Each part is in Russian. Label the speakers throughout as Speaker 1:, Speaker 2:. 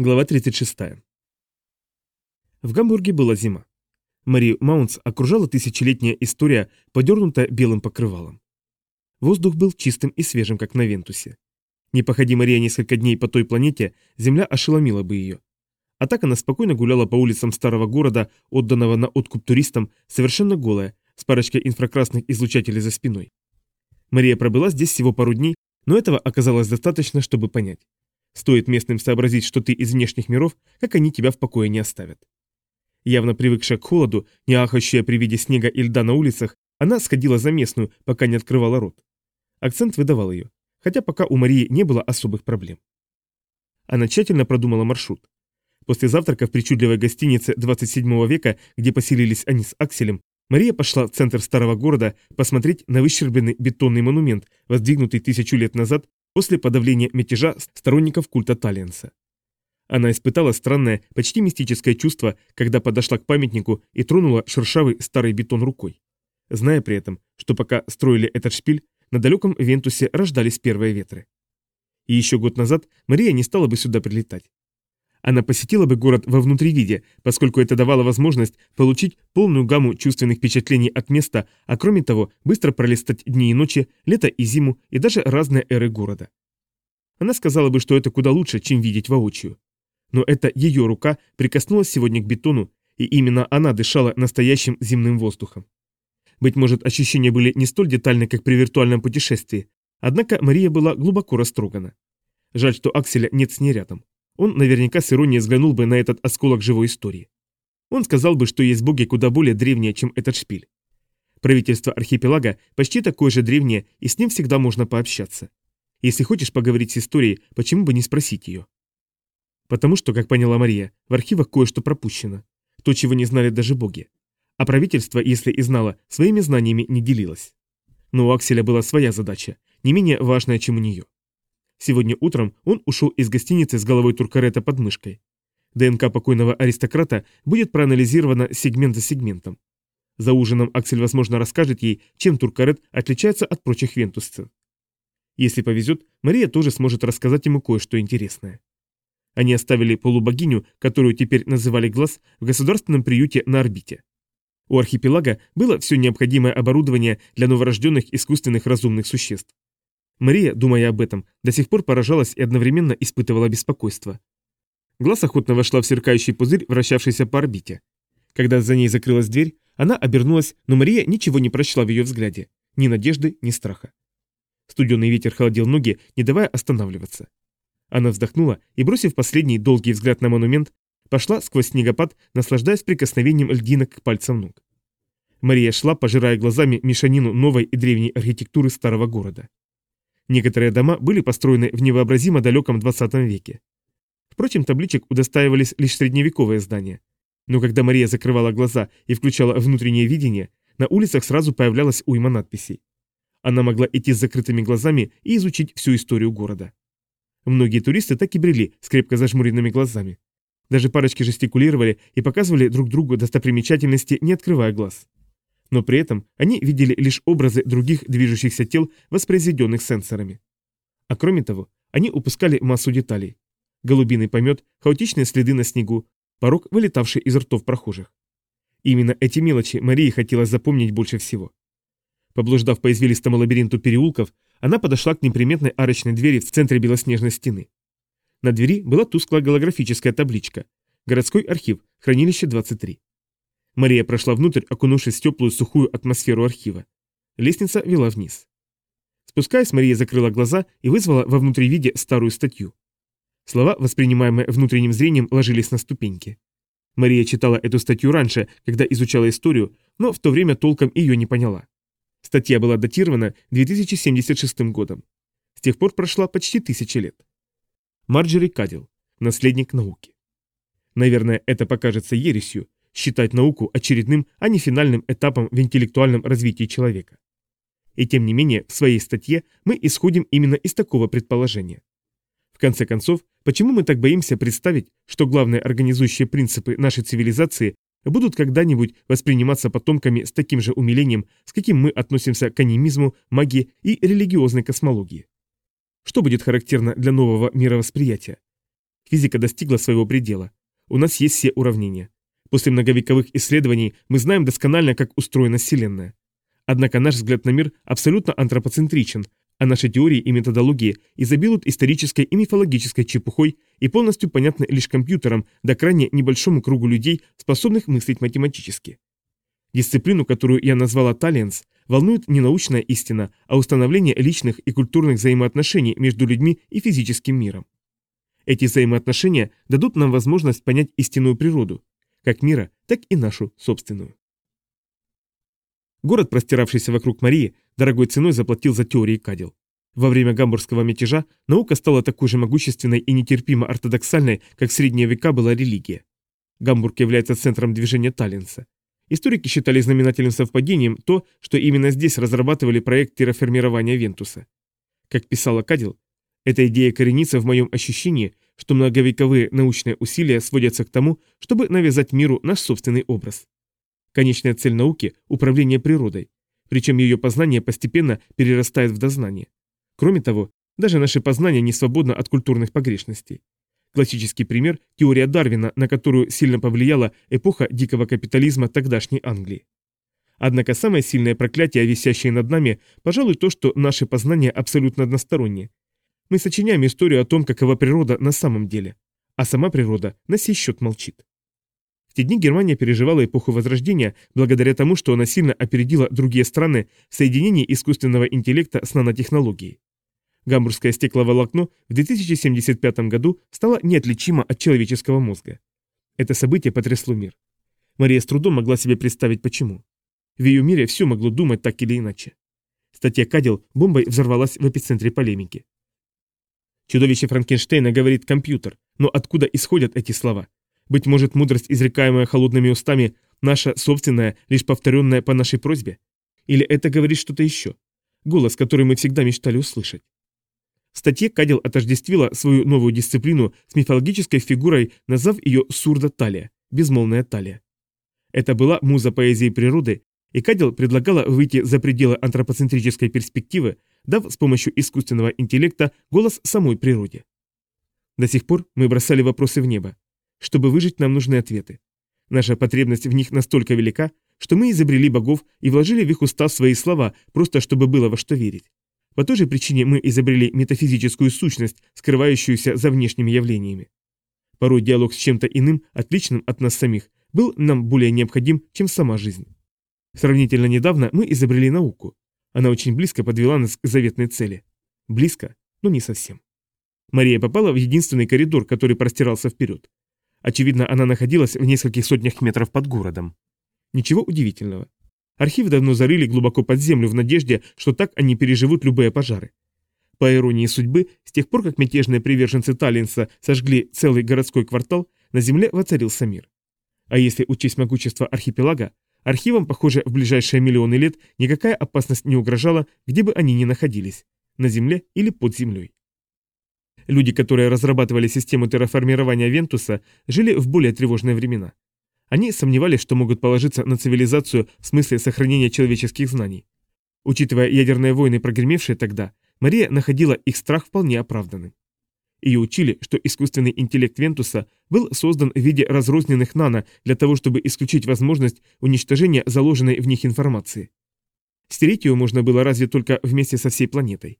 Speaker 1: Глава 36. В Гамбурге была зима. Марию Маунтс окружала тысячелетняя история, подернутая белым покрывалом. Воздух был чистым и свежим, как на Вентусе. Не походи Мария несколько дней по той планете, Земля ошеломила бы ее. А так она спокойно гуляла по улицам старого города, отданного на откуп туристам, совершенно голая, с парочкой инфракрасных излучателей за спиной. Мария пробыла здесь всего пару дней, но этого оказалось достаточно, чтобы понять. Стоит местным сообразить, что ты из внешних миров, как они тебя в покое не оставят. Явно привыкшая к холоду, не ахающая при виде снега и льда на улицах, она сходила за местную, пока не открывала рот. Акцент выдавал ее, хотя пока у Марии не было особых проблем. Она тщательно продумала маршрут. После завтрака в причудливой гостинице 27 века, где поселились они с Акселем, Мария пошла в центр старого города посмотреть на выщербленный бетонный монумент, воздвигнутый тысячу лет назад после подавления мятежа сторонников культа Талиенса. Она испытала странное, почти мистическое чувство, когда подошла к памятнику и тронула шершавый старый бетон рукой. Зная при этом, что пока строили этот шпиль, на далеком Вентусе рождались первые ветры. И еще год назад Мария не стала бы сюда прилетать. Она посетила бы город во внутривиде, поскольку это давало возможность получить полную гамму чувственных впечатлений от места, а кроме того, быстро пролистать дни и ночи, лето и зиму и даже разные эры города. Она сказала бы, что это куда лучше, чем видеть воочию. Но это ее рука прикоснулась сегодня к бетону, и именно она дышала настоящим земным воздухом. Быть может, ощущения были не столь детальны, как при виртуальном путешествии, однако Мария была глубоко растрогана. Жаль, что Акселя нет с ней рядом он наверняка с иронией взглянул бы на этот осколок живой истории. Он сказал бы, что есть боги куда более древние, чем этот шпиль. Правительство архипелага почти такое же древнее, и с ним всегда можно пообщаться. Если хочешь поговорить с историей, почему бы не спросить ее? Потому что, как поняла Мария, в архивах кое-что пропущено. То, чего не знали даже боги. А правительство, если и знало, своими знаниями не делилось. Но у Акселя была своя задача, не менее важная, чем у нее. Сегодня утром он ушел из гостиницы с головой туркарета под мышкой. ДНК покойного аристократа будет проанализирована сегмент за сегментом. За ужином Аксель, возможно, расскажет ей, чем туркарет отличается от прочих вентусцев. Если повезет, Мария тоже сможет рассказать ему кое-что интересное. Они оставили полубогиню, которую теперь называли Глаз, в государственном приюте на орбите. У архипелага было все необходимое оборудование для новорожденных искусственных разумных существ. Мария, думая об этом, до сих пор поражалась и одновременно испытывала беспокойство. Глаз охотно вошла в сверкающий пузырь, вращавшийся по орбите. Когда за ней закрылась дверь, она обернулась, но Мария ничего не прочла в ее взгляде. Ни надежды, ни страха. Студенный ветер холодил ноги, не давая останавливаться. Она вздохнула и, бросив последний долгий взгляд на монумент, пошла сквозь снегопад, наслаждаясь прикосновением льдинок к пальцам ног. Мария шла, пожирая глазами мешанину новой и древней архитектуры старого города. Некоторые дома были построены в невообразимо далеком 20 веке. Впрочем, табличек удостаивались лишь средневековые здания. Но когда Мария закрывала глаза и включала внутреннее видение, на улицах сразу появлялась уйма надписей. Она могла идти с закрытыми глазами и изучить всю историю города. Многие туристы так и брели с крепко зажмуренными глазами. Даже парочки жестикулировали и показывали друг другу достопримечательности, не открывая глаз но при этом они видели лишь образы других движущихся тел, воспроизведенных сенсорами. А кроме того, они упускали массу деталей. Голубиный помет, хаотичные следы на снегу, порог, вылетавший из ртов прохожих. именно эти мелочи Марии хотелось запомнить больше всего. Поблуждав по извилистому лабиринту переулков, она подошла к неприметной арочной двери в центре белоснежной стены. На двери была тусклая голографическая табличка «Городской архив, хранилище 23». Мария прошла внутрь, окунувшись в теплую сухую атмосферу архива. Лестница вела вниз. Спускаясь, Мария закрыла глаза и вызвала во внутривиде старую статью. Слова, воспринимаемые внутренним зрением, ложились на ступеньки. Мария читала эту статью раньше, когда изучала историю, но в то время толком ее не поняла. Статья была датирована 2076 годом. С тех пор прошла почти тысяча лет. Марджери Кадил, наследник науки. Наверное, это покажется ересью, считать науку очередным, а не финальным этапом в интеллектуальном развитии человека. И тем не менее, в своей статье мы исходим именно из такого предположения. В конце концов, почему мы так боимся представить, что главные организующие принципы нашей цивилизации будут когда-нибудь восприниматься потомками с таким же умилением, с каким мы относимся к анимизму, магии и религиозной космологии? Что будет характерно для нового мировосприятия? Физика достигла своего предела. У нас есть все уравнения. После многовековых исследований мы знаем досконально, как устроена Вселенная. Однако наш взгляд на мир абсолютно антропоцентричен, а наши теории и методологии изобилуют исторической и мифологической чепухой и полностью понятны лишь компьютерам да крайне небольшому кругу людей, способных мыслить математически. Дисциплину, которую я назвала Талиенс, волнует не научная истина, а установление личных и культурных взаимоотношений между людьми и физическим миром. Эти взаимоотношения дадут нам возможность понять истинную природу, как мира, так и нашу собственную. Город, простиравшийся вокруг Марии, дорогой ценой заплатил за теории Кадил. Во время гамбургского мятежа наука стала такой же могущественной и нетерпимо ортодоксальной, как в средние века была религия. Гамбург является центром движения Таллинса. Историки считали знаменательным совпадением то, что именно здесь разрабатывали проект терраформирования Вентуса. Как писала Кадил, эта идея коренится в моем ощущении, что многовековые научные усилия сводятся к тому, чтобы навязать миру наш собственный образ. Конечная цель науки – управление природой, причем ее познание постепенно перерастает в дознание. Кроме того, даже наше познание не свободно от культурных погрешностей. Классический пример – теория Дарвина, на которую сильно повлияла эпоха дикого капитализма тогдашней Англии. Однако самое сильное проклятие, висящее над нами, пожалуй, то, что наше познание абсолютно одностороннее. Мы сочиняем историю о том, какова природа на самом деле, а сама природа на сей счет молчит. В те дни Германия переживала эпоху Возрождения благодаря тому, что она сильно опередила другие страны в соединении искусственного интеллекта с нанотехнологией. Гамбургское стекловолокно в 2075 году стало неотличимо от человеческого мозга. Это событие потрясло мир. Мария с трудом могла себе представить почему. В ее мире все могло думать так или иначе. Статья Кадил бомбой взорвалась в эпицентре полемики. Чудовище Франкенштейна говорит компьютер, но откуда исходят эти слова? Быть может, мудрость, изрекаемая холодными устами, наша собственная, лишь повторенная по нашей просьбе? Или это говорит что-то еще? Голос, который мы всегда мечтали услышать. В статье Кадил отождествила свою новую дисциплину с мифологической фигурой, назвав ее Сурда Талия, безмолвная Талия. Это была муза поэзии природы, и Кадил предлагала выйти за пределы антропоцентрической перспективы, дав с помощью искусственного интеллекта голос самой природе. До сих пор мы бросали вопросы в небо. Чтобы выжить, нам нужны ответы. Наша потребность в них настолько велика, что мы изобрели богов и вложили в их уста свои слова, просто чтобы было во что верить. По той же причине мы изобрели метафизическую сущность, скрывающуюся за внешними явлениями. Порой диалог с чем-то иным, отличным от нас самих, был нам более необходим, чем сама жизнь. Сравнительно недавно мы изобрели науку. Она очень близко подвела нас к заветной цели. Близко, но не совсем. Мария попала в единственный коридор, который простирался вперед. Очевидно, она находилась в нескольких сотнях метров под городом. Ничего удивительного. Архив давно зарыли глубоко под землю в надежде, что так они переживут любые пожары. По иронии судьбы, с тех пор, как мятежные приверженцы Таллинса сожгли целый городской квартал, на земле воцарился мир. А если учесть могущество архипелага, архивам, похоже, в ближайшие миллионы лет никакая опасность не угрожала, где бы они ни находились, на земле или под землей. Люди, которые разрабатывали систему терраформирования Вентуса, жили в более тревожные времена. Они сомневались, что могут положиться на цивилизацию в смысле сохранения человеческих знаний. Учитывая ядерные войны, прогремевшие тогда, Мария находила их страх вполне оправданным. Ее учили, что искусственный интеллект Вентуса был создан в виде разрозненных нано для того, чтобы исключить возможность уничтожения заложенной в них информации. Стереть ее можно было разве только вместе со всей планетой.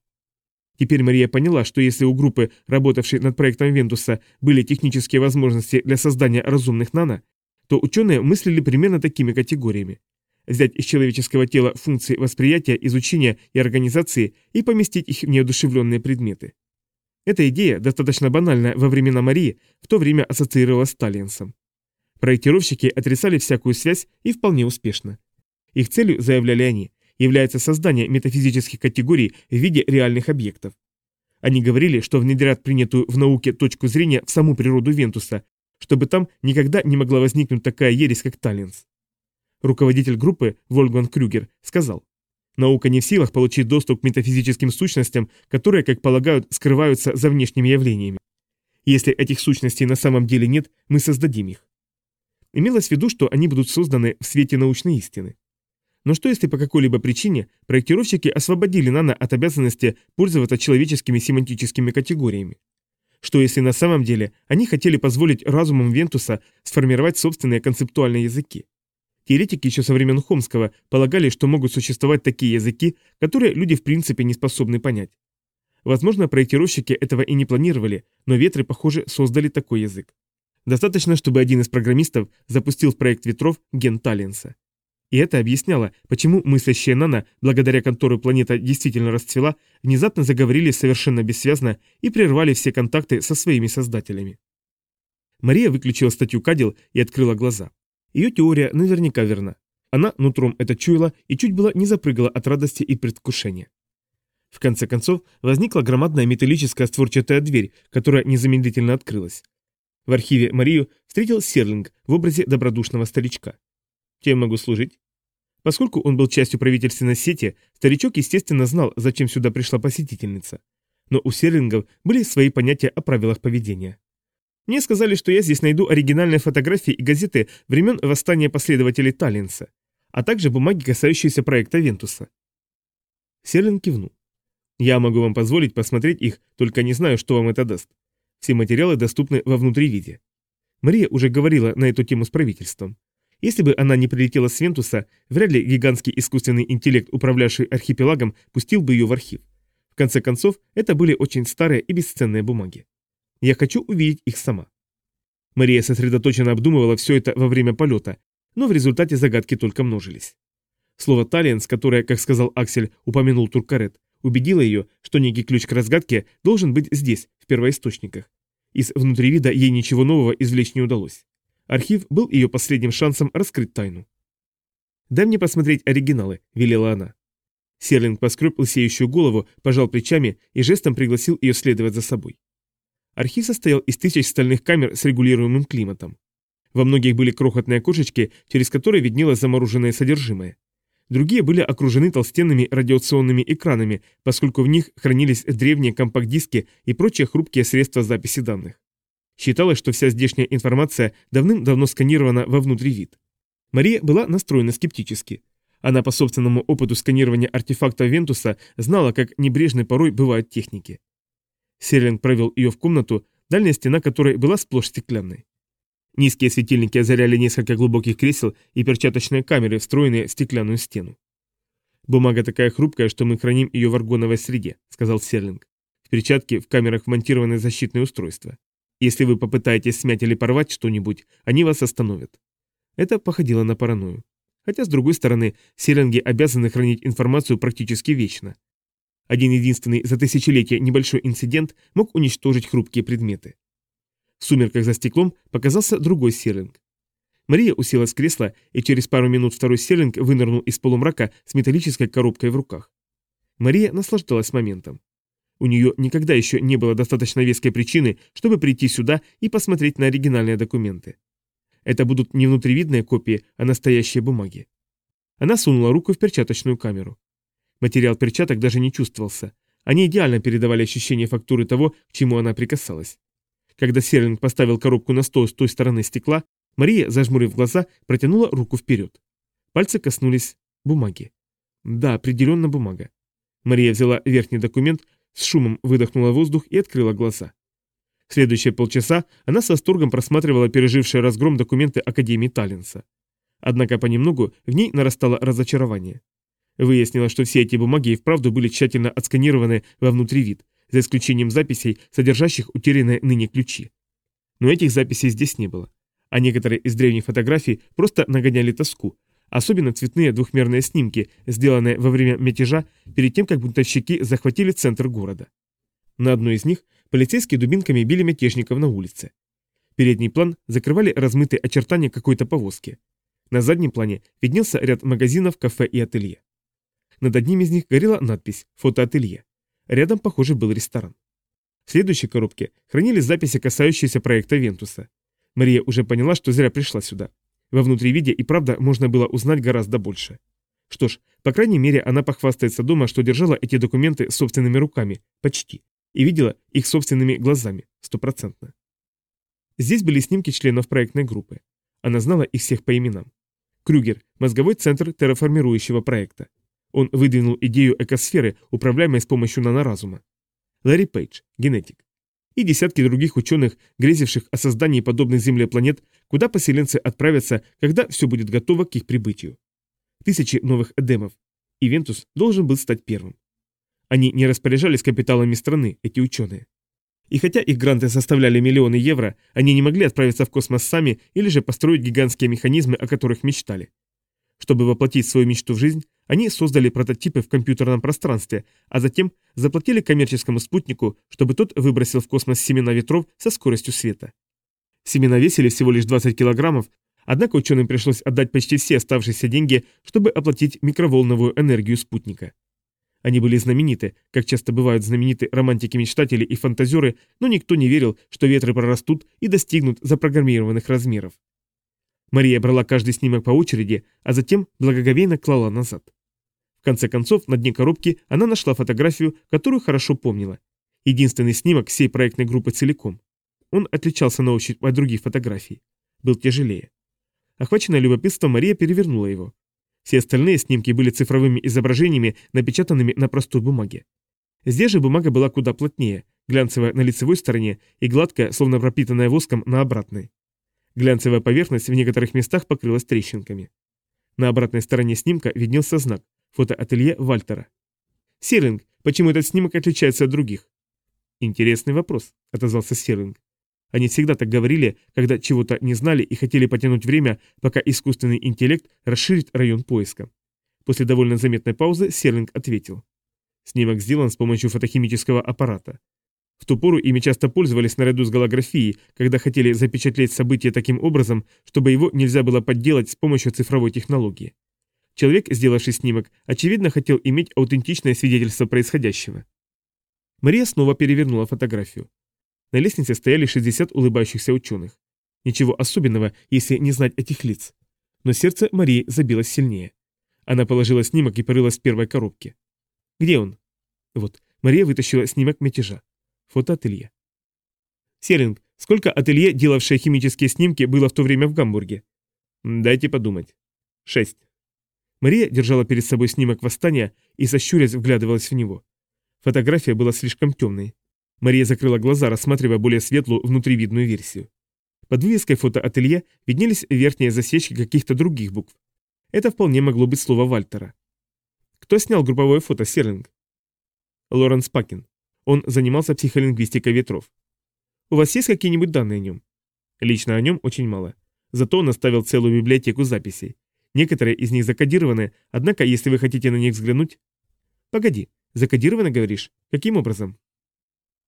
Speaker 1: Теперь Мария поняла, что если у группы, работавшей над проектом Вентуса, были технические возможности для создания разумных нано, то ученые мыслили примерно такими категориями. Взять из человеческого тела функции восприятия, изучения и организации и поместить их в неодушевленные предметы. Эта идея, достаточно банальная во времена Марии, в то время ассоциировалась с Таллинсом. Проектировщики отрицали всякую связь и вполне успешно. Их целью, заявляли они, является создание метафизических категорий в виде реальных объектов. Они говорили, что внедрят принятую в науке точку зрения в саму природу Вентуса чтобы там никогда не могла возникнуть такая ересь, как Таллинс. Руководитель группы Вольган Крюгер сказал, «Наука не в силах получить доступ к метафизическим сущностям, которые, как полагают, скрываются за внешними явлениями. Если этих сущностей на самом деле нет, мы создадим их». Имелось в виду, что они будут созданы в свете научной истины. Но что если по какой-либо причине проектировщики освободили Нано от обязанности пользоваться человеческими семантическими категориями? Что если на самом деле они хотели позволить разумам Вентуса сформировать собственные концептуальные языки? Теоретики еще со времен Хомского полагали, что могут существовать такие языки, которые люди в принципе не способны понять. Возможно, проектировщики этого и не планировали, но ветры, похоже, создали такой язык. Достаточно, чтобы один из программистов запустил в проект ветров ген Таллинса. И это объясняло, почему мыслящая Нана, благодаря которой планета действительно расцвела, внезапно заговорили совершенно бессвязно и прервали все контакты со своими создателями. Мария выключила статью Кадил и открыла глаза. Ее теория наверняка верна. Она нутром это чуяла и чуть было не запрыгала от радости и предвкушения. В конце концов, возникла громадная металлическая створчатая дверь, которая незамедлительно открылась. В архиве Марию встретил Серлинг в образе добродушного старичка. Чем могу служить? Поскольку он был частью правительственной сети, старичок, естественно, знал, зачем сюда пришла посетительница. Но у Серлингов были свои понятия о правилах поведения. Мне сказали, что я здесь найду оригинальные фотографии и газеты времен восстания последователей Таллинса, а также бумаги, касающиеся проекта Вентуса. Серлин кивнул. Я могу вам позволить посмотреть их, только не знаю, что вам это даст. Все материалы доступны во внутривиде. Мария уже говорила на эту тему с правительством. Если бы она не прилетела с Вентуса, вряд ли гигантский искусственный интеллект, управлявший архипелагом, пустил бы ее в архив. В конце концов, это были очень старые и бесценные бумаги. Я хочу увидеть их сама. Мария сосредоточенно обдумывала все это во время полета, но в результате загадки только множились. Слово «талиенс», которое, как сказал Аксель, упомянул Туркарет, убедило ее, что некий ключ к разгадке должен быть здесь, в первоисточниках. Из внутривида ей ничего нового извлечь не удалось. Архив был ее последним шансом раскрыть тайну. «Дай мне посмотреть оригиналы», — велела она. Серлинг поскреб лысеющую голову, пожал плечами и жестом пригласил ее следовать за собой. Архив состоял из тысяч стальных камер с регулируемым климатом. Во многих были крохотные окошечки, через которые виднелось замороженное содержимое. Другие были окружены толстенными радиационными экранами, поскольку в них хранились древние компакт-диски и прочие хрупкие средства записи данных. Считалось, что вся здешняя информация давным-давно сканирована во внутривид. Мария была настроена скептически. Она по собственному опыту сканирования артефакта Вентуса знала, как небрежны порой бывают техники. Серлинг провел ее в комнату, дальняя стена которой была сплошь стеклянной. Низкие светильники озаряли несколько глубоких кресел и перчаточные камеры, встроенные в стеклянную стену. «Бумага такая хрупкая, что мы храним ее в аргоновой среде», — сказал Серлинг. «В перчатке в камерах вмонтированы защитные устройства. Если вы попытаетесь смять или порвать что-нибудь, они вас остановят». Это походило на паранойю. Хотя, с другой стороны, Серлинги обязаны хранить информацию практически вечно. Один единственный за тысячелетия небольшой инцидент мог уничтожить хрупкие предметы. В сумерках за стеклом показался другой серлинг. Мария уселась в кресло, и через пару минут второй серлинг вынырнул из полумрака с металлической коробкой в руках. Мария наслаждалась моментом. У нее никогда еще не было достаточно веской причины, чтобы прийти сюда и посмотреть на оригинальные документы. Это будут не внутривидные копии, а настоящие бумаги. Она сунула руку в перчаточную камеру. Материал перчаток даже не чувствовался. Они идеально передавали ощущение фактуры того, к чему она прикасалась. Когда Серлинг поставил коробку на стол с той стороны стекла, Мария, зажмурив глаза, протянула руку вперед. Пальцы коснулись бумаги. Да, определенно бумага. Мария взяла верхний документ, с шумом выдохнула воздух и открыла глаза. В следующие полчаса она с восторгом просматривала пережившие разгром документы Академии Таллинса. Однако понемногу в ней нарастало разочарование. Выяснилось, что все эти бумаги и вправду были тщательно отсканированы во внутривид, за исключением записей, содержащих утерянные ныне ключи. Но этих записей здесь не было. А некоторые из древних фотографий просто нагоняли тоску, особенно цветные двухмерные снимки, сделанные во время мятежа перед тем, как бунтовщики захватили центр города. На одной из них полицейские дубинками били мятежников на улице. Передний план закрывали размытые очертания какой-то повозки. На заднем плане виднелся ряд магазинов, кафе и ателье. Над одним из них горела надпись «Фотоателье». Рядом, похоже, был ресторан. В следующей коробке хранились записи, касающиеся проекта Вентуса. Мария уже поняла, что зря пришла сюда. Во внутривиде и правда можно было узнать гораздо больше. Что ж, по крайней мере, она похвастается дома, что держала эти документы собственными руками, почти, и видела их собственными глазами, стопроцентно. Здесь были снимки членов проектной группы. Она знала их всех по именам. Крюгер, мозговой центр терраформирующего проекта. Он выдвинул идею экосферы, управляемой с помощью наноразума. Ларри Пейдж, генетик. и десятки других ученых, грезивших о создании подобных Земле планет, куда поселенцы отправятся, когда все будет готово к их прибытию. Тысячи новых Эдемов. И Вентус должен был стать первым. Они не распоряжались капиталами страны, эти ученые. И хотя их гранты составляли миллионы евро, они не могли отправиться в космос сами или же построить гигантские механизмы, о которых мечтали. Чтобы воплотить свою мечту в жизнь, они создали прототипы в компьютерном пространстве, а затем заплатили коммерческому спутнику, чтобы тот выбросил в космос семена ветров со скоростью света. Семена весили всего лишь 20 килограммов, однако ученым пришлось отдать почти все оставшиеся деньги, чтобы оплатить микроволновую энергию спутника. Они были знамениты, как часто бывают знамениты романтики-мечтатели и фантазеры, но никто не верил, что ветры прорастут и достигнут запрограммированных размеров. Мария брала каждый снимок по очереди, а затем благоговейно клала назад. В конце концов, на дне коробки она нашла фотографию, которую хорошо помнила. Единственный снимок всей проектной группы целиком. Он отличался на ощупь от других фотографий. Был тяжелее. Охваченная любопытством, Мария перевернула его. Все остальные снимки были цифровыми изображениями, напечатанными на простой бумаге. Здесь же бумага была куда плотнее, глянцевая на лицевой стороне и гладкая, словно пропитанная воском, на обратной. Глянцевая поверхность в некоторых местах покрылась трещинками. На обратной стороне снимка виднелся знак «Фотоателье Вальтера». «Серлинг, почему этот снимок отличается от других?» «Интересный вопрос», — отозвался Серлинг. Они всегда так говорили, когда чего-то не знали и хотели потянуть время, пока искусственный интеллект расширит район поиска. После довольно заметной паузы Серлинг ответил. Снимок сделан с помощью фотохимического аппарата. В ту пору ими часто пользовались наряду с голографией, когда хотели запечатлеть событие таким образом, чтобы его нельзя было подделать с помощью цифровой технологии. Человек, сделавший снимок, очевидно хотел иметь аутентичное свидетельство происходящего. Мария снова перевернула фотографию. На лестнице стояли 60 улыбающихся ученых. Ничего особенного, если не знать этих лиц. Но сердце Марии забилось сильнее. Она положила снимок и порылась в первой коробке. Где он? Вот, Мария вытащила снимок мятежа. Фотоателье. Серинг, сколько ателье, делавшее химические снимки, было в то время в Гамбурге? Дайте подумать. Шесть. Мария держала перед собой снимок восстания и, сощурясь, вглядывалась в него. Фотография была слишком темной. Мария закрыла глаза, рассматривая более светлую внутривидную версию. Под вывеской фотоателье виднелись верхние засечки каких-то других букв. Это вполне могло быть слово Вальтера. Кто снял групповое фото Серлинг? Лоренс Пакин. Он занимался психолингвистикой ветров. У вас есть какие-нибудь данные о нем? Лично о нем очень мало. Зато он оставил целую библиотеку записей. Некоторые из них закодированы, однако, если вы хотите на них взглянуть... Погоди, закодированы, говоришь? Каким образом?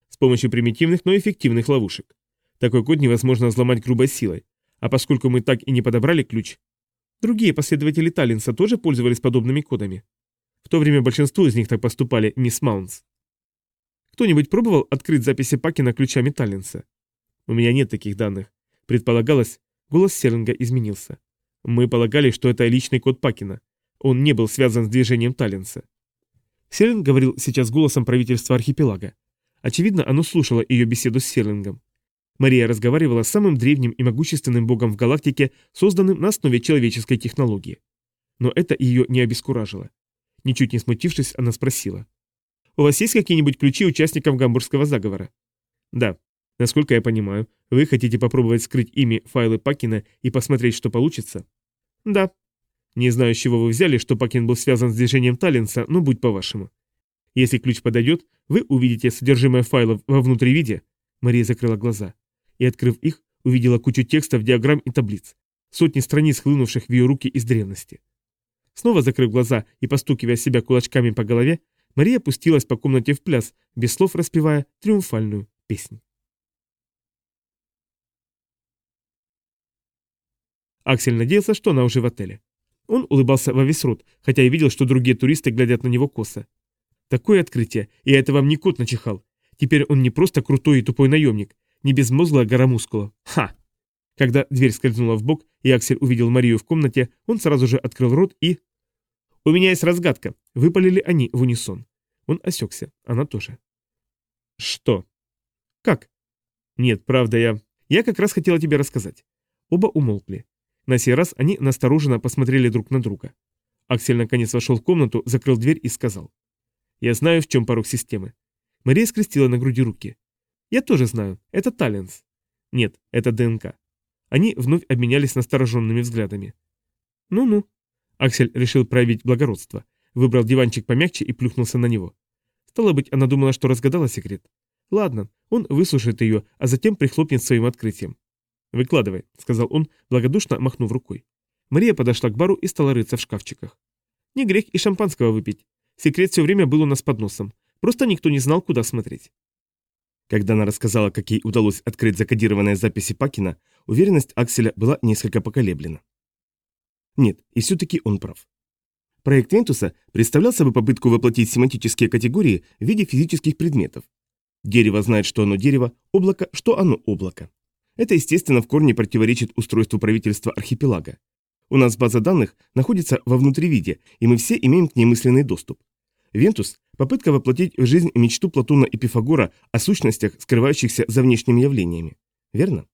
Speaker 1: С помощью примитивных, но эффективных ловушек. Такой код невозможно взломать грубой силой. А поскольку мы так и не подобрали ключ... Другие последователи Таллинса тоже пользовались подобными кодами. В то время большинство из них так поступали, мисс Маунс. Кто-нибудь пробовал открыть записи Пакина ключами Таллинса? У меня нет таких данных. Предполагалось, голос Серлинга изменился. Мы полагали, что это личный код Пакина. Он не был связан с движением Таллинса. Серлинг говорил сейчас голосом правительства архипелага. Очевидно, оно слушало ее беседу с Серлингом. Мария разговаривала с самым древним и могущественным богом в галактике, созданным на основе человеческой технологии. Но это ее не обескуражило. Ничуть не смутившись, она спросила. У вас есть какие-нибудь ключи участников гамбургского заговора? Да. Насколько я понимаю, вы хотите попробовать скрыть ими файлы Пакина и посмотреть, что получится? Да. Не знаю, с чего вы взяли, что Пакин был связан с движением Таллинса, но будь по-вашему. Если ключ подойдет, вы увидите содержимое файлов во внутривиде. Мария закрыла глаза. И, открыв их, увидела кучу текстов, диаграмм и таблиц. Сотни страниц, хлынувших в ее руки из древности. Снова закрыв глаза и постукивая себя кулачками по голове, Мария пустилась по комнате в пляс, без слов распевая триумфальную песню. Аксель надеялся, что она уже в отеле. Он улыбался во весь рот, хотя и видел, что другие туристы глядят на него косо. Такое открытие, и это вам не кот начихал. Теперь он не просто крутой и тупой наемник, не безмозглая гора мускула. Ха! Когда дверь скользнула в бок, и Аксель увидел Марию в комнате, он сразу же открыл рот и «У меня есть разгадка», — выпалили они в унисон. Он осекся, она тоже. «Что?» «Как?» «Нет, правда, я...» «Я как раз хотела тебе рассказать». Оба умолкли. На сей раз они настороженно посмотрели друг на друга. Аксель наконец вошел в комнату, закрыл дверь и сказал. «Я знаю, в чем порог системы». Мария скрестила на груди руки. Я тоже знаю. Это Таллинс. Нет, это ДНК. Они вновь обменялись настороженными взглядами. Ну-ну. Аксель решил проявить благородство. Выбрал диванчик помягче и плюхнулся на него. Стало быть, она думала, что разгадала секрет. Ладно, он выслушает ее, а затем прихлопнет своим открытием. «Выкладывай», — сказал он, благодушно махнув рукой. Мария подошла к бару и стала рыться в шкафчиках. «Не грех и шампанского выпить. Секрет все время был у нас под носом. Просто никто не знал, куда смотреть».
Speaker 2: Когда она рассказала, как ей удалось открыть закодированные записи Пакина, уверенность Акселя была несколько поколеблена. Нет, и все-таки он прав. Проект Вентуса представлял собой попытку воплотить семантические категории в виде физических предметов. Дерево знает, что оно дерево, облако, что оно облако. Это, естественно, в корне противоречит устройству правительства архипелага. У нас база данных находится во внутривиде, и мы все имеем к ней мысленный доступ. Вентус – попытка воплотить в жизнь мечту Платона и Пифагора о сущностях, скрывающихся за внешними явлениями. Верно?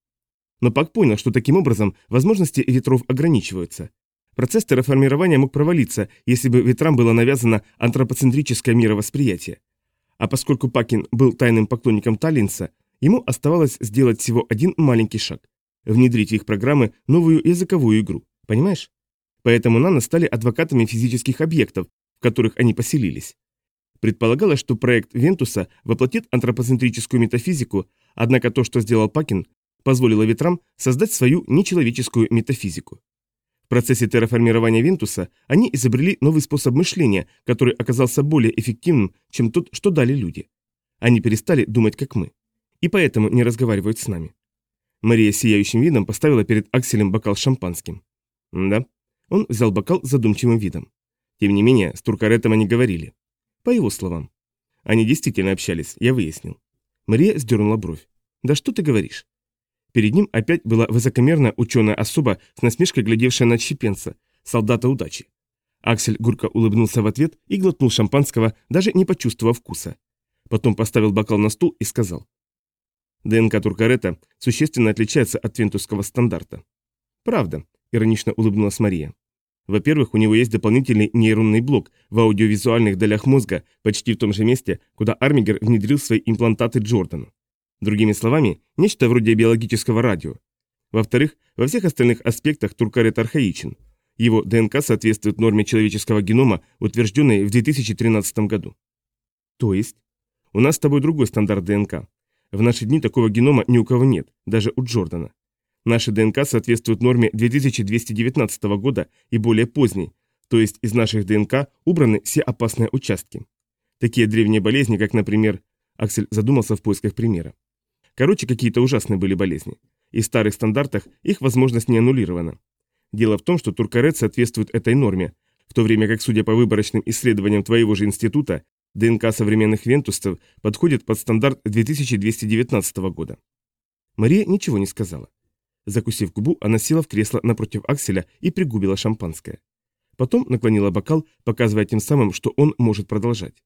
Speaker 2: Но Пак понял, что таким образом возможности ветров ограничиваются. Процесс терраформирования мог провалиться, если бы ветрам было навязано антропоцентрическое мировосприятие. А поскольку Пакин был тайным поклонником Таллинса, ему оставалось сделать всего один маленький шаг – внедрить в их программы новую языковую игру. Понимаешь? Поэтому Нано стали адвокатами физических объектов, в которых они поселились. Предполагалось, что проект Вентуса воплотит антропоцентрическую метафизику, однако то, что сделал Пакин, позволило ветрам создать свою нечеловеческую метафизику. В процессе терраформирования Вентуса они изобрели новый способ мышления, который оказался более эффективным, чем тот, что дали люди. Они перестали думать, как мы. И поэтому не разговаривают с нами. Мария сияющим видом поставила перед Акселем бокал с шампанским. Да. Он взял бокал с задумчивым видом. Тем не менее, с Туркаретом они говорили. По его словам. Они действительно общались, я выяснил. Мария сдернула бровь. «Да что ты говоришь?» Перед ним опять была высокомерная ученая особа с насмешкой глядевшая на отщепенца, солдата удачи. Аксель горько улыбнулся в ответ и глотнул шампанского, даже не почувствовав вкуса. Потом поставил бокал на стул и сказал. ДНК Туркарета существенно отличается от вентусского стандарта. «Правда», — иронично улыбнулась Мария. Во-первых, у него есть дополнительный нейронный блок в аудиовизуальных долях мозга почти в том же месте, куда Армигер внедрил свои имплантаты Джордану. Другими словами, нечто вроде биологического радио. Во-вторых, во всех остальных аспектах Туркарет архаичен. Его ДНК соответствует норме человеческого генома, утвержденной в 2013 году. То есть? У нас с тобой другой стандарт ДНК. В наши дни такого генома ни у кого нет, даже у Джордана. Наши ДНК соответствуют норме 2219 года и более поздней, то есть из наших ДНК убраны все опасные участки. Такие древние болезни, как, например, Аксель задумался в поисках примера. Короче, какие-то ужасные были болезни. И в старых стандартах их возможность не аннулирована. Дело в том, что туркарет соответствует этой норме, в то время как, судя по выборочным исследованиям твоего же института, ДНК современных вентусцев подходит под стандарт 2219 года. Мария ничего не сказала. Закусив губу, она села в кресло напротив Акселя и пригубила шампанское. Потом наклонила бокал, показывая тем самым, что он может продолжать.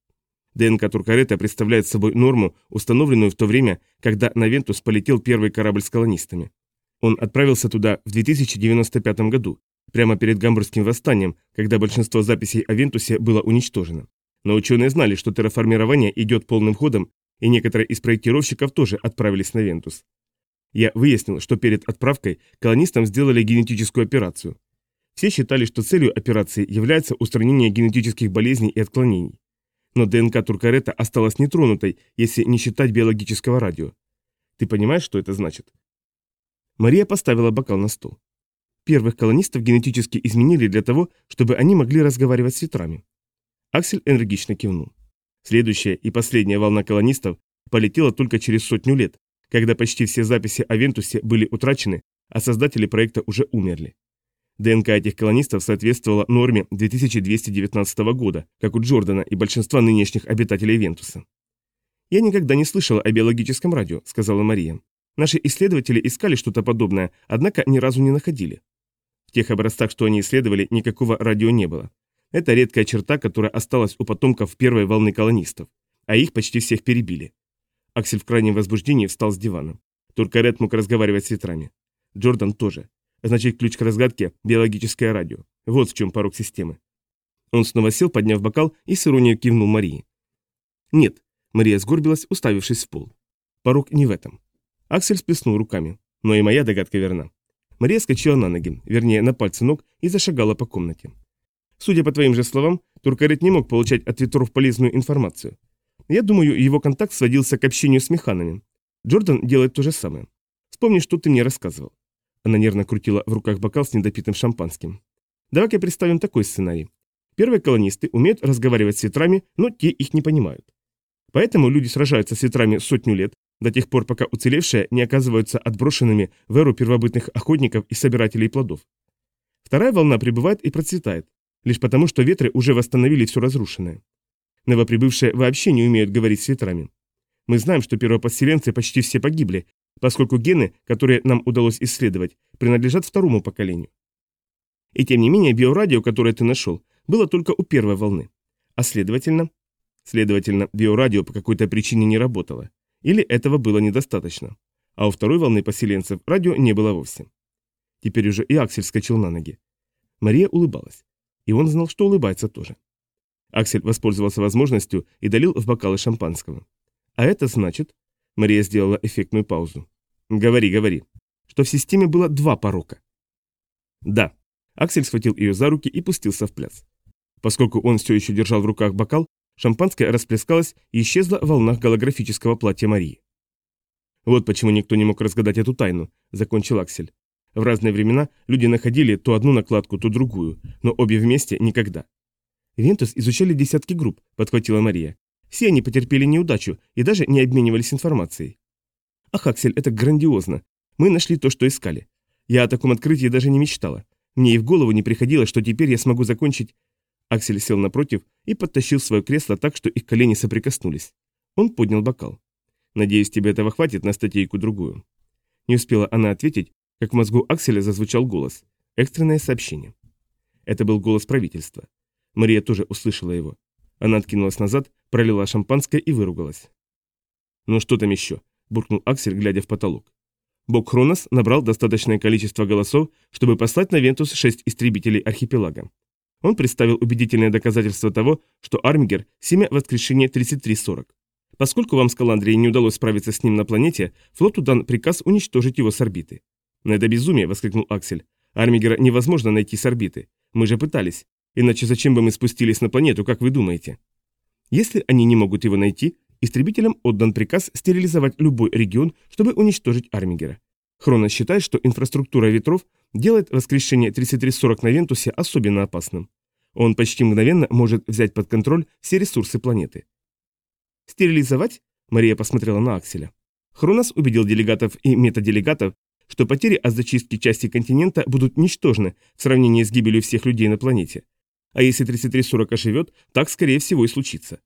Speaker 2: ДНК Туркарета представляет собой норму, установленную в то время, когда на Вентус полетел первый корабль с колонистами. Он отправился туда в 2095 году, прямо перед Гамбургским восстанием, когда большинство записей о Вентусе было уничтожено. Но ученые знали, что терраформирование идет полным ходом, и некоторые из проектировщиков тоже отправились на Вентус. Я выяснил, что перед отправкой колонистам сделали генетическую операцию. Все считали, что целью операции является устранение генетических болезней и отклонений. Но ДНК Туркарета осталась нетронутой, если не считать биологического радио. Ты понимаешь, что это значит? Мария поставила бокал на стол. Первых колонистов генетически изменили для того, чтобы они могли разговаривать с ветрами. Аксель энергично кивнул. Следующая и последняя волна колонистов полетела только через сотню лет, когда почти все записи о Вентусе были утрачены, а создатели проекта уже умерли. ДНК этих колонистов соответствовала норме 2219 года, как у Джордана и большинства нынешних обитателей Вентуса. «Я никогда не слышала о биологическом радио», — сказала Мария. «Наши исследователи искали что-то подобное, однако ни разу не находили. В тех образцах, что они исследовали, никакого радио не было. Это редкая черта, которая осталась у потомков первой волны колонистов, а их почти всех перебили. Аксель в крайнем возбуждении встал с дивана. Туркарет мог разговаривать с ветрами. Джордан тоже. Значит, ключ к разгадке – биологическое радио. Вот в чем порог системы. Он снова сел, подняв бокал и с иронией кивнул Марии. «Нет», – Мария сгорбилась, уставившись в пол. Порог не в этом. Аксель сплеснул руками. Но и моя догадка верна. Мария скачала на ноги, вернее, на пальцы ног, и зашагала по комнате. Судя по твоим же словам, Туркарет не мог получать от ветров полезную информацию. Я думаю, его контакт сводился к общению с механами. Джордан делает то же самое. Вспомни, что ты мне рассказывал. Она нервно крутила в руках бокал с недопитым шампанским. Давай-ка представим такой сценарий. Первые колонисты умеют разговаривать с ветрами, но те их не понимают. Поэтому люди сражаются с ветрами сотню лет, до тех пор, пока уцелевшие не оказываются отброшенными в эру первобытных охотников и собирателей плодов. Вторая волна прибывает и процветает, лишь потому, что ветры уже восстановили все разрушенное. Новоприбывшие вообще не умеют говорить с ветрами. Мы знаем, что первопоселенцы почти все погибли, поскольку гены, которые нам удалось исследовать, принадлежат второму поколению. И тем не менее, биорадио, которое ты нашел, было только у первой волны. А следовательно... Следовательно, биорадио по какой-то причине не работало. Или этого было недостаточно. А у второй волны поселенцев радио не было вовсе. Теперь уже и Аксель скачал на ноги. Мария улыбалась. И он знал, что улыбается тоже. Аксель воспользовался возможностью и долил в бокалы шампанского. А это значит... Мария сделала эффектную паузу. «Говори, говори. Что в системе было два порока». «Да». Аксель схватил ее за руки и пустился в пляс. Поскольку он все еще держал в руках бокал, шампанское расплескалось и исчезло в волнах голографического платья Марии. «Вот почему никто не мог разгадать эту тайну», — закончил Аксель. В разные времена люди находили то одну накладку, то другую, но обе вместе никогда. «Вентус изучали десятки групп», — подхватила Мария. «Все они потерпели неудачу и даже не обменивались информацией». «Ах, Аксель, это грандиозно. Мы нашли то, что искали. Я о таком открытии даже не мечтала. Мне и в голову не приходило, что теперь я смогу закончить...» Аксель сел напротив и подтащил свое кресло так, что их колени соприкоснулись. Он поднял бокал. «Надеюсь, тебе этого хватит на статейку-другую». Не успела она ответить, как в мозгу Акселя зазвучал голос. Экстренное сообщение. Это был голос правительства. Мария тоже услышала его. Она откинулась назад, пролила шампанское и выругалась. «Ну что там еще?» – буркнул Аксель, глядя в потолок. Бог Хронос набрал достаточное количество голосов, чтобы послать на Вентус шесть истребителей архипелага. Он представил убедительное доказательство того, что Армигер – семя воскрешения 3340. Поскольку вам с Каландрией не удалось справиться с ним на планете, флоту дан приказ уничтожить его с орбиты. «Но это безумие!» – воскликнул Аксель. «Армигера невозможно найти с орбиты. Мы же пытались. Иначе зачем бы мы спустились на планету, как вы думаете? Если они не могут его найти, истребителям отдан приказ стерилизовать любой регион, чтобы уничтожить Армигера. Хронос считает, что инфраструктура ветров делает воскрешение 3340 на Вентусе особенно опасным. Он почти мгновенно может взять под контроль все ресурсы планеты. «Стерилизовать?» – Мария посмотрела на Акселя. Хронос убедил делегатов и метаделегатов, что потери от зачистки части континента будут ничтожны в сравнении с гибелью всех людей на планете. А если 3340 оживет, так скорее всего и случится.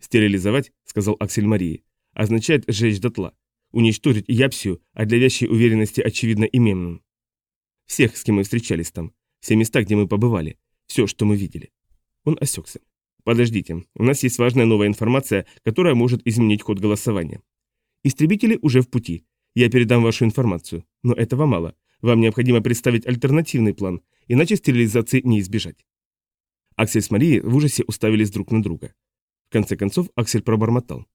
Speaker 2: «Стерилизовать», — сказал Аксель Марии, — означает сжечь дотла, уничтожить Япсию, а для вящей уверенности очевидно и Мемнун. Всех, с кем мы встречались там, все места, где мы побывали, все, что мы видели. Он осекся. Подождите, у нас есть важная новая информация, которая может изменить ход голосования. Истребители уже в пути. Я передам вашу информацию. Но этого мало. Вам необходимо представить альтернативный план, иначе стерилизации не избежать. Аксель с Марией в ужасе уставились друг на друга. В конце концов Аксель пробормотал.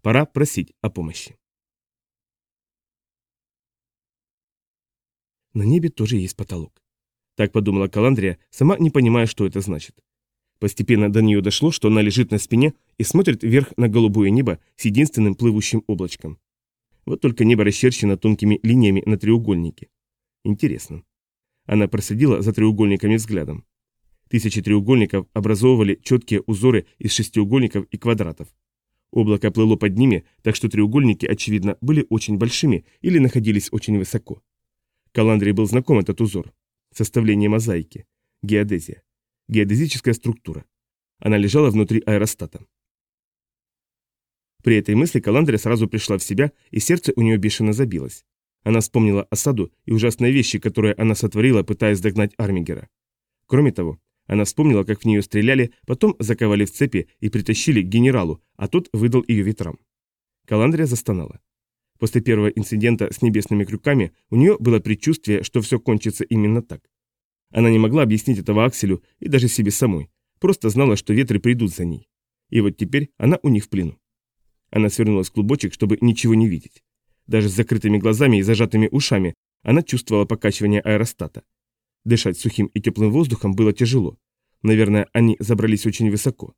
Speaker 2: Пора просить о помощи. На небе тоже есть потолок. Так подумала Каландрия, сама не понимая, что это значит. Постепенно до нее дошло, что она лежит на спине и смотрит вверх на голубое небо с единственным плывущим облачком. Вот только небо расчерчено тонкими линиями на треугольнике. Интересно. Она проследила за треугольниками взглядом. Тысячи треугольников образовывали четкие узоры из шестиугольников и квадратов. Облако плыло под ними, так что треугольники, очевидно, были очень большими или находились очень высоко. Каландрии был знаком этот узор. Составление мозаики. Геодезия. Геодезическая структура. Она лежала внутри аэростата. При этой мысли Каландрия сразу пришла в себя, и сердце у нее бешено забилось. Она вспомнила осаду и ужасные вещи, которые она сотворила, пытаясь догнать Армигера. Кроме того, она вспомнила, как в нее стреляли, потом заковали в цепи и притащили к генералу, а тот выдал ее ветрам. Каландрия застонала. После первого инцидента с небесными крюками у нее было предчувствие, что все кончится именно так. Она не могла объяснить этого Акселю и даже себе самой, просто знала, что ветры придут за ней. И вот теперь она у них в плену. Она свернулась в клубочек, чтобы ничего не видеть. Даже с закрытыми глазами и зажатыми ушами она чувствовала покачивание аэростата. Дышать сухим и теплым воздухом было тяжело. Наверное, они забрались очень высоко.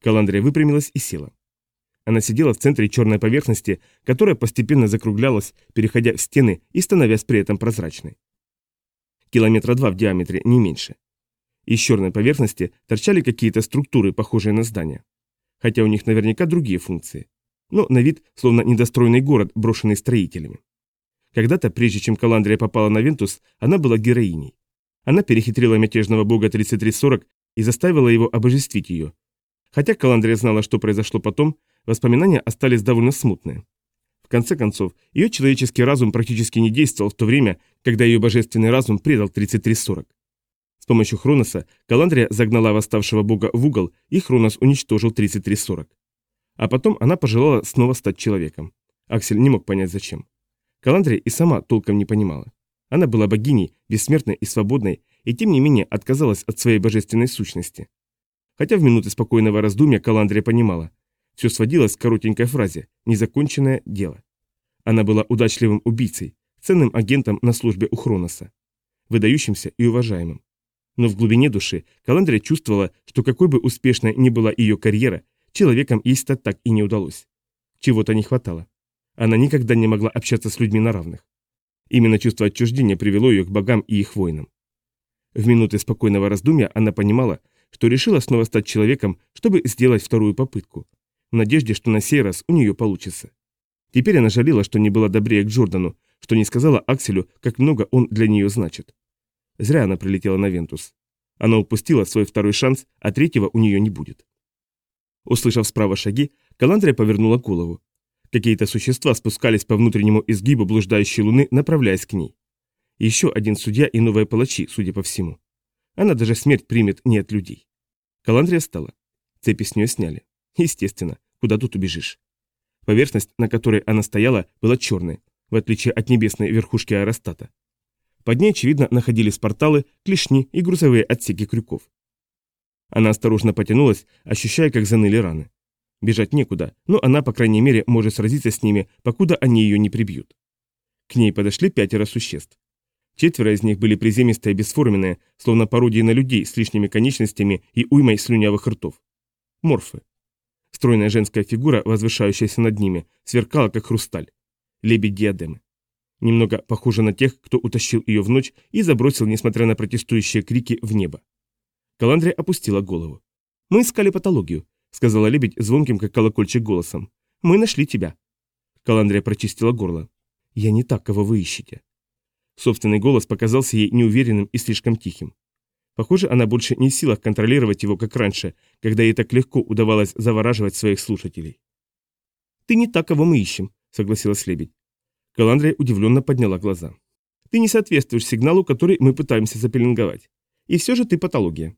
Speaker 2: Каландрия выпрямилась и села. Она сидела в центре черной поверхности, которая постепенно закруглялась, переходя в стены и становясь при этом прозрачной. Километра два в диаметре, не меньше. Из черной поверхности торчали какие-то структуры, похожие на здания. Хотя у них наверняка другие функции. Но на вид словно недостроенный город, брошенный строителями. Когда-то, прежде чем Каландрия попала на Вентус, она была героиней. Она перехитрила мятежного бога 3340 и заставила его обожествить ее. Хотя Каландрия знала, что произошло потом, воспоминания остались довольно смутные. В конце концов, ее человеческий разум практически не действовал в то время, когда ее божественный разум предал 3340. С помощью Хроноса Каландрия загнала восставшего бога в угол, и Хронос уничтожил 3340. А потом она пожелала снова стать человеком. Аксель не мог понять зачем. Каландрия и сама толком не понимала. Она была богиней, бессмертной и свободной, и тем не менее отказалась от своей божественной сущности. Хотя в минуты спокойного раздумья Каландрия понимала, все сводилось к коротенькой фразе «незаконченное дело». Она была удачливым убийцей, ценным агентом на службе у Хроноса, выдающимся и уважаемым. Но в глубине души Каландрия чувствовала, что какой бы успешной ни была ее карьера, человеком ей стать так и не удалось. Чего-то не хватало. Она никогда не могла общаться с людьми на равных. Именно чувство отчуждения привело ее к богам и их воинам. В минуты спокойного раздумья она понимала, что решила снова стать человеком, чтобы сделать вторую попытку в надежде, что на сей раз у нее получится. Теперь она жалела, что не была добрее к Джордану, что не сказала Акселю, как много он для нее значит. Зря она прилетела на Вентус. Она упустила свой второй шанс, а третьего у нее не будет. Услышав справа шаги, Каландрия повернула голову. Какие-то существа спускались по внутреннему изгибу блуждающей луны, направляясь к ней. Еще один судья и новые палачи, судя по всему. Она даже смерть примет не от людей. Каландрия встала. Цепи с нее сняли. Естественно, куда тут убежишь? Поверхность, на которой она стояла, была черной, в отличие от небесной верхушки аэростата. Под ней, очевидно, находились порталы, клешни и грузовые отсеки крюков. Она осторожно потянулась, ощущая, как заныли раны. Бежать некуда, но она, по крайней мере, может сразиться с ними, покуда они ее не прибьют. К ней подошли пятеро существ. Четверо из них были приземистые и бесформенные, словно пародии на людей с лишними конечностями и уймой слюнявых ртов. Морфы. Стройная женская фигура, возвышающаяся над ними, сверкала, как хрусталь. Лебедь диадемы. Немного похожа на тех, кто утащил ее в ночь и забросил, несмотря на протестующие крики, в небо. Каландрия опустила голову. «Мы искали патологию», — сказала лебедь звонким, как колокольчик, голосом. «Мы нашли тебя». Каландрия прочистила горло. «Я не так, кого вы ищете». Собственный голос показался ей неуверенным и слишком тихим. Похоже, она больше не в силах контролировать его, как раньше, когда ей так легко удавалось завораживать своих слушателей. «Ты не так, кого мы ищем», — согласилась лебедь. Каландрия удивленно подняла глаза. «Ты не соответствуешь сигналу, который мы пытаемся запеленговать. И все же ты патология».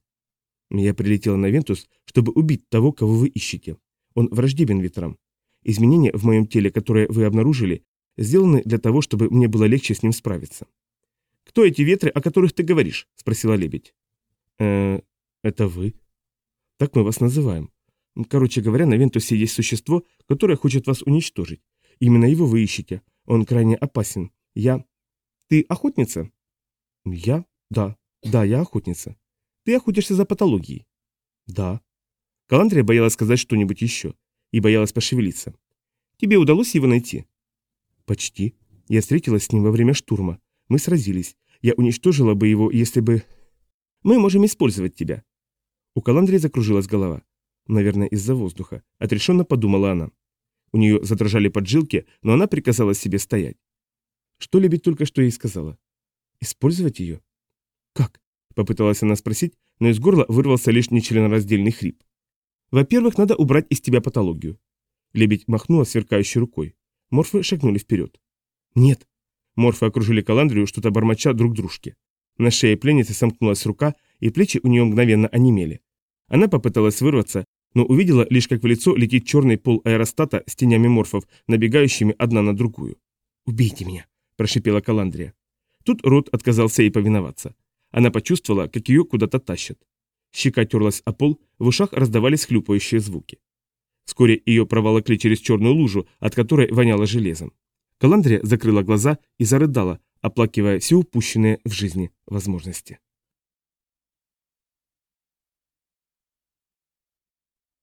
Speaker 2: Я прилетела на Вентус, чтобы убить того, кого вы ищете. Он враждебен ветрам. Изменения в моем теле, которые вы обнаружили, сделаны для того, чтобы мне было легче с ним справиться. «Кто эти ветры, о которых ты говоришь?» – спросила лебедь э это вы? Так мы вас называем. Короче говоря, на Вентусе есть существо, которое хочет вас уничтожить. Именно его вы ищете. Он крайне опасен. Я... Ты охотница? Я? Да. Да, я охотница. Ты охотишься за патологией? Да. Каландрия боялась сказать что-нибудь еще. И боялась пошевелиться. Тебе удалось его найти? Почти. Я встретилась с ним во время штурма. Мы сразились. Я уничтожила бы его, если бы... Мы можем использовать тебя». У Каландрии закружилась голова. Наверное, из-за воздуха. Отрешенно подумала она. У нее задрожали поджилки, но она приказала себе стоять. Что Лебедь только что ей сказала? Использовать ее? Как? Попыталась она спросить, но из горла вырвался лишь нечленораздельный хрип. Во-первых, надо убрать из тебя патологию. Лебедь махнула сверкающей рукой. Морфы шагнули вперед. Нет. Морфы окружили Каландрию, что-то бормоча друг дружке. На шее пленницы сомкнулась рука, и плечи у нее мгновенно онемели. Она попыталась вырваться, но увидела лишь, как в лицо летит черный пол аэростата с тенями морфов, набегающими одна на другую. «Убейте меня!» – прошипела Каландрия. Тут рот отказался ей повиноваться. Она почувствовала, как ее куда-то тащат. Щека терлась о пол, в ушах раздавались хлюпающие звуки. Вскоре ее проволокли через черную лужу, от которой воняло железом. Каландрия закрыла глаза и зарыдала, оплакивая все упущенные в жизни возможности.